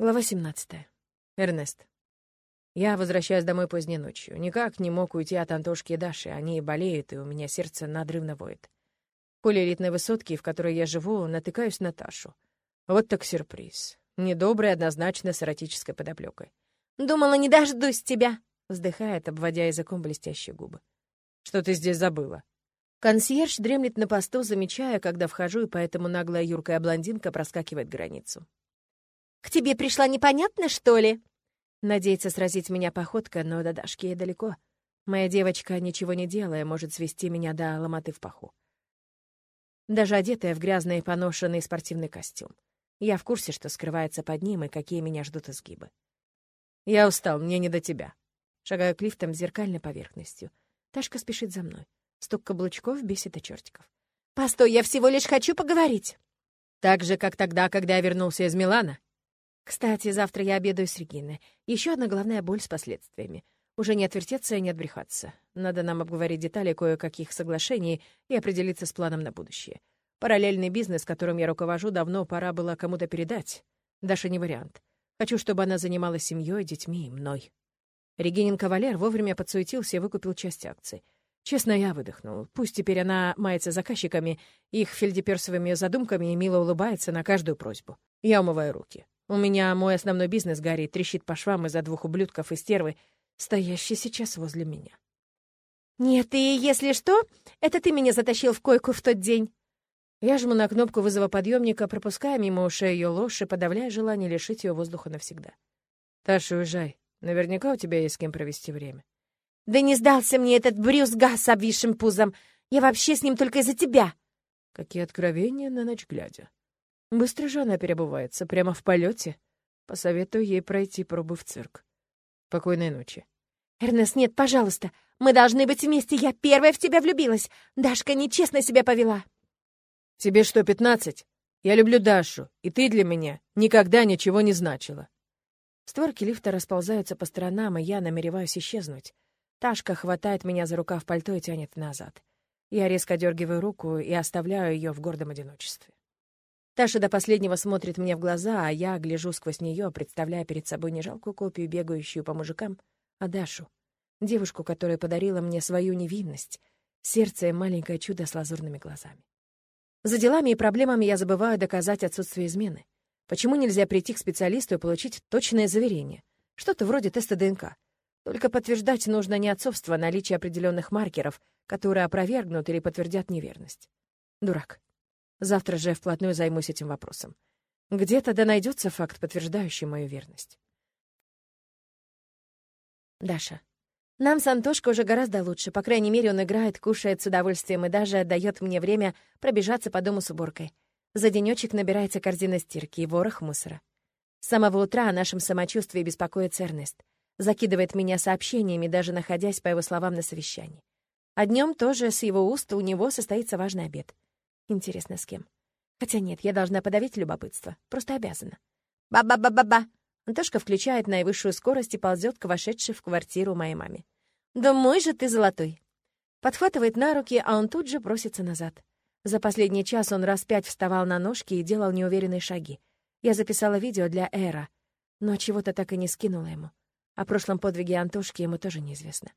Глава 17. Эрнест. Я возвращаюсь домой поздней ночью. Никак не мог уйти от Антошки и Даши. Они болеют, и у меня сердце надрывно воет. В поле элитной высотки, в которой я живу, натыкаюсь на Ташу. Вот так сюрприз. Недобрый, однозначно, с эротической подоплекой. «Думала, не дождусь тебя», — вздыхает, обводя языком блестящие губы. «Что ты здесь забыла?» Консьерж дремлет на посту, замечая, когда вхожу, и поэтому наглая юркая блондинка проскакивает границу. «К тебе пришла непонятно, что ли?» Надеется сразить меня походка, но до Дашки ей далеко. Моя девочка, ничего не делая, может свести меня до ломоты в паху. Даже одетая в грязный поношенный спортивный костюм. Я в курсе, что скрывается под ним и какие меня ждут изгибы. Я устал, мне не до тебя. Шагаю к лифтам с зеркальной поверхностью. Ташка спешит за мной. Стук каблучков бесит до чертиков. «Постой, я всего лишь хочу поговорить!» Так же, как тогда, когда я вернулся из Милана. Кстати, завтра я обедаю с Региной. Еще одна головная боль с последствиями. Уже не отвертеться и не отбрехаться. Надо нам обговорить детали кое-каких соглашений и определиться с планом на будущее. Параллельный бизнес, которым я руковожу, давно пора было кому-то передать. Даша не вариант. Хочу, чтобы она занималась семьей, детьми и мной. Регинин кавалер вовремя подсуетился и выкупил часть акций. Честно, я выдохнул. Пусть теперь она мается заказчиками, их фельдеперсовыми задумками и мило улыбается на каждую просьбу. Я умываю руки. У меня мой основной бизнес, Гарри, трещит по швам из-за двух ублюдков и стервы, стоящие сейчас возле меня. «Нет, и если что, это ты меня затащил в койку в тот день». Я жму на кнопку вызова подъемника, пропуская мимо ушей ее ложь и подавляя желание лишить ее воздуха навсегда. «Таша, уезжай. Наверняка у тебя есть с кем провести время». «Да не сдался мне этот Брюс Газ с обвисшим пузом. Я вообще с ним только из-за тебя». Какие откровения на ночь глядя. Быстро же она перебывается, прямо в полете. Посоветую ей пройти пробы в цирк. Спокойной ночи. Эрнест, нет, пожалуйста. Мы должны быть вместе. Я первая в тебя влюбилась. Дашка нечестно себя повела. Тебе что, пятнадцать? Я люблю Дашу, и ты для меня никогда ничего не значила. Створки лифта расползаются по сторонам, и я намереваюсь исчезнуть. Ташка хватает меня за рукав пальто и тянет назад. Я резко дергиваю руку и оставляю ее в гордом одиночестве. Таша до последнего смотрит мне в глаза, а я гляжу сквозь нее, представляя перед собой не жалкую копию, бегающую по мужикам, а Дашу. Девушку, которая подарила мне свою невинность, сердце маленькое чудо с лазурными глазами. За делами и проблемами я забываю доказать отсутствие измены. Почему нельзя прийти к специалисту и получить точное заверение? Что-то вроде теста ДНК. Только подтверждать нужно не отцовство, а наличие определенных маркеров, которые опровергнут или подтвердят неверность. Дурак. Завтра же вплотную займусь этим вопросом. Где-то да найдется факт, подтверждающий мою верность. Даша. Нам с Антошкой уже гораздо лучше. По крайней мере, он играет, кушает с удовольствием и даже дает мне время пробежаться по дому с уборкой. За денечек набирается корзина стирки и ворох мусора. С самого утра о нашем самочувствии беспокоится Эрнест. Закидывает меня сообщениями, даже находясь, по его словам, на совещании. А днем тоже с его уст у него состоится важный обед — Интересно, с кем? Хотя нет, я должна подавить любопытство. Просто обязана. Ба-ба-ба-ба-ба! Антошка включает наивысшую скорость и ползет к вошедшей в квартиру моей маме. «Да мой же ты золотой!» Подхватывает на руки, а он тут же просится назад. За последний час он раз пять вставал на ножки и делал неуверенные шаги. Я записала видео для Эра, но чего-то так и не скинула ему. О прошлом подвиге Антошки ему тоже неизвестно.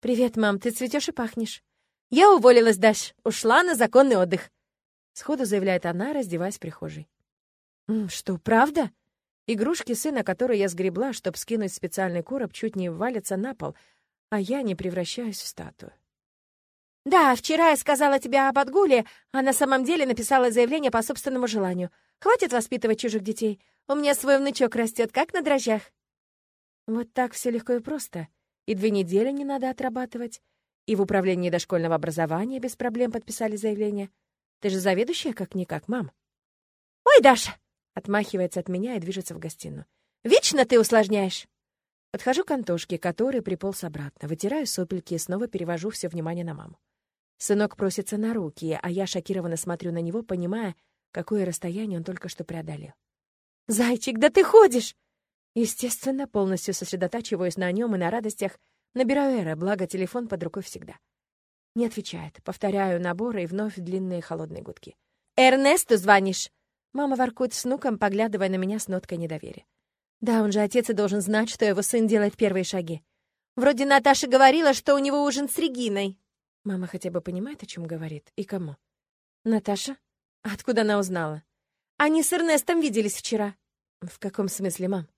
«Привет, мам, ты цветешь и пахнешь». «Я уволилась, Даш. Ушла на законный отдых», — сходу заявляет она, раздеваясь в прихожей. «Что, правда?» Игрушки сына, которые я сгребла, чтобы скинуть в специальный короб, чуть не валятся на пол, а я не превращаюсь в статую. «Да, вчера я сказала тебе об отгуле, а на самом деле написала заявление по собственному желанию. Хватит воспитывать чужих детей. У меня свой внучок растет, как на дрожжах». Вот так все легко и просто. И две недели не надо отрабатывать. И в управлении дошкольного образования без проблем подписали заявление. Ты же заведующая как-никак, мам. «Ой, Даша!» — отмахивается от меня и движется в гостиную. «Вечно ты усложняешь!» Подхожу к Антошке, который приполз обратно, вытираю сопельки и снова перевожу все внимание на маму. Сынок просится на руки, а я шокированно смотрю на него, понимая, какое расстояние он только что преодолел. «Зайчик, да ты ходишь!» Естественно, полностью сосредотачиваюсь на нем и на радостях, Набираю Эра, благо телефон под рукой всегда. Не отвечает. Повторяю наборы и вновь длинные холодные гудки. «Эрнесту звонишь?» Мама воркует с внуком, поглядывая на меня с ноткой недоверия. Да, он же отец и должен знать, что его сын делает первые шаги. Вроде Наташа говорила, что у него ужин с Региной. Мама хотя бы понимает, о чем говорит и кому. Наташа? Откуда она узнала? Они с Эрнестом виделись вчера. В каком смысле, мам?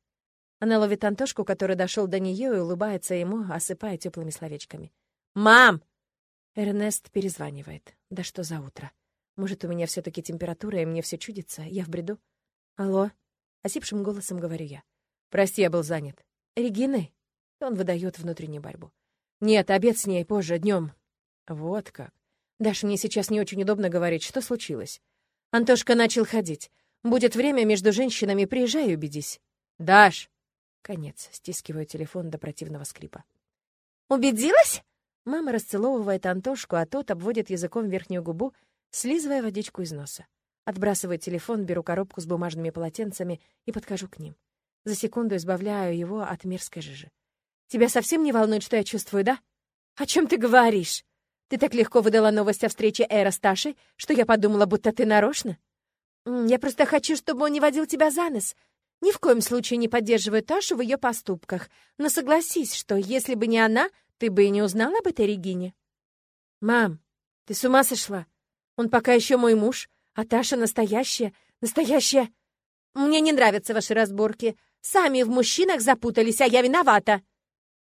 Она ловит Антошку, который дошел до нее и улыбается ему, осыпая теплыми словечками. «Мам!» Эрнест перезванивает. «Да что за утро? Может, у меня все таки температура, и мне все чудится? Я в бреду?» «Алло?» — осипшим голосом говорю я. «Прости, я был занят». «Регины?» Он выдает внутреннюю борьбу. «Нет, обед с ней позже, днем. «Вот как. Даш, мне сейчас не очень удобно говорить. Что случилось?» Антошка начал ходить. «Будет время между женщинами, приезжай и убедись». «Даш!» Конец. Стискиваю телефон до противного скрипа. «Убедилась?» Мама расцеловывает Антошку, а тот обводит языком верхнюю губу, слизывая водичку из носа. Отбрасываю телефон, беру коробку с бумажными полотенцами и подхожу к ним. За секунду избавляю его от мерзкой жижи. «Тебя совсем не волнует, что я чувствую, да?» «О чем ты говоришь?» «Ты так легко выдала новость о встрече Эра с Ташей, что я подумала, будто ты нарочно?» «Я просто хочу, чтобы он не водил тебя за нос. Ни в коем случае не поддерживаю Ташу в ее поступках. Но согласись, что если бы не она, ты бы и не узнала об этой Регине. Мам, ты с ума сошла? Он пока еще мой муж, а Таша настоящая, настоящая... Мне не нравятся ваши разборки. Сами в мужчинах запутались, а я виновата.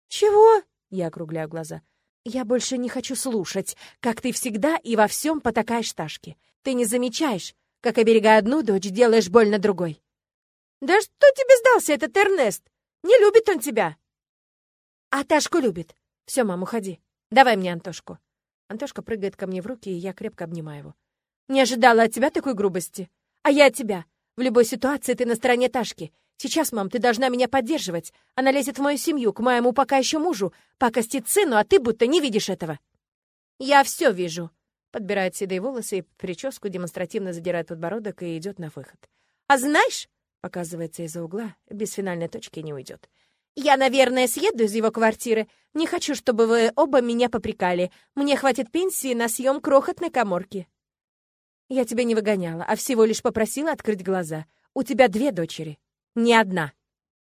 Чего? Я округляю глаза. Я больше не хочу слушать, как ты всегда и во всем потакаешь Ташке. Ты не замечаешь, как, оберегая одну дочь, делаешь больно другой. Да что тебе сдался этот Эрнест? Не любит он тебя. А Ташку любит. Все, мам, уходи. Давай мне Антошку. Антошка прыгает ко мне в руки, и я крепко обнимаю его. Не ожидала от тебя такой грубости. А я от тебя. В любой ситуации ты на стороне Ташки. Сейчас, мам, ты должна меня поддерживать. Она лезет в мою семью, к моему пока еще мужу, пакостит сыну, а ты будто не видишь этого. Я все вижу. Подбирает седые волосы и прическу, демонстративно задирает подбородок и идет на выход. А знаешь, показывается из-за угла, без финальной точки не уйдет. Я, наверное, съеду из его квартиры. Не хочу, чтобы вы оба меня попрекали. Мне хватит пенсии на съем крохотной коморки. Я тебя не выгоняла, а всего лишь попросила открыть глаза. У тебя две дочери, не одна.